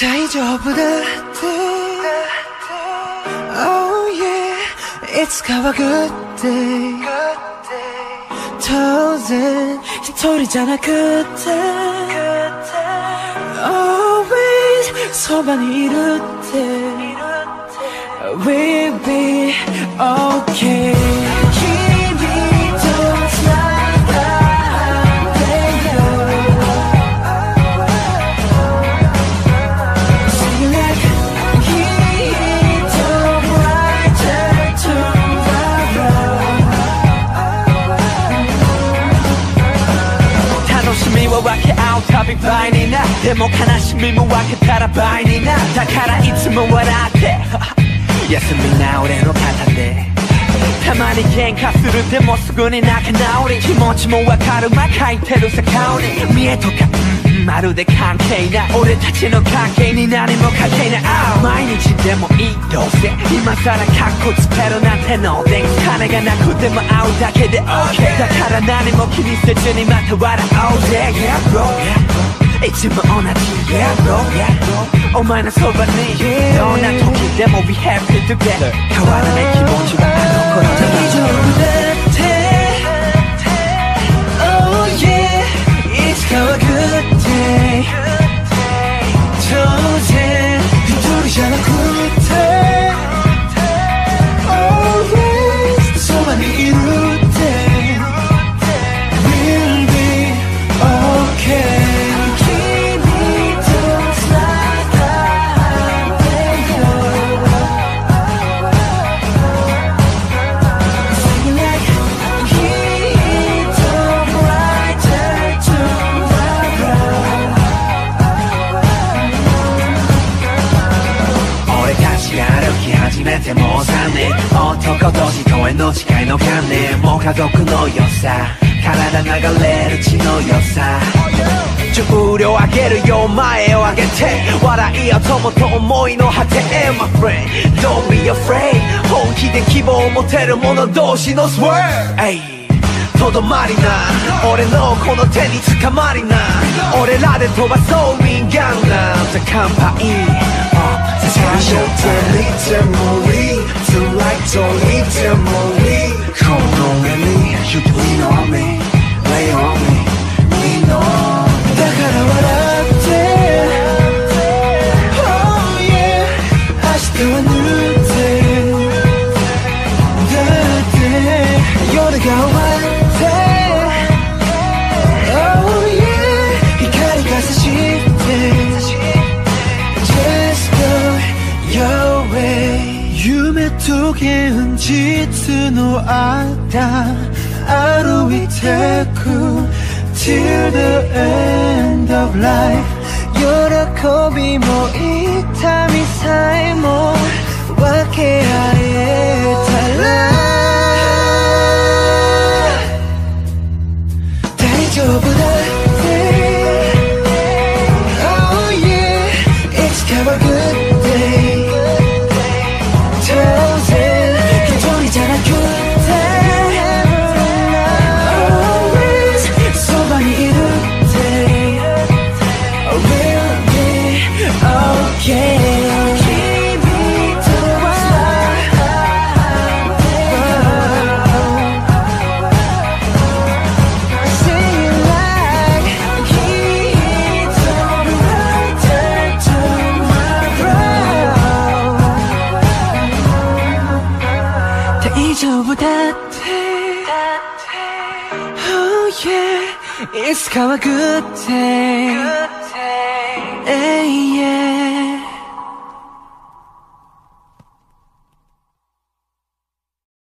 大丈夫だって Oh yeah いつかは Good day 当然一人じゃなくて Always そばにいるって We'll be okay 倍になでも悲しみも分けたら倍になだからいつも笑って 休みな俺の肩で。たまに喧嘩するでもすぐに仲直り。気持ちもわかるま書いてるさ顔に見えとかまるで関係ない。俺たちの関係に何も関係ない。ああ毎日でもいいどうせ。今さらカッコつけるなんてので金がなくても会うだけで OK だから何も気にせずにまた笑おうぜ。Yeah bro. いつも同じ Yeah bro. Yeah bro. お前のそばにどんな時でも Be happy together 変わらない気持ちはあの頃じゃ大丈てもう3年男と人への誓いの観念もう家族の良さ。体流れる血の良さ。重量上げるよ前を上げて笑い合う友と思いの果て My friend. Don't be afraid. 本気で希望を持てる者同士の swear とどまりな。俺のこの手につかまりな。俺らで飛ばそうウィンガンな。んて乾杯最初と見てもいいと言現実の間歩いてく Till the end of life 喜びも痛みさえも分け合え tomorrow 大丈夫だって Oh yeah いつかは Good day 永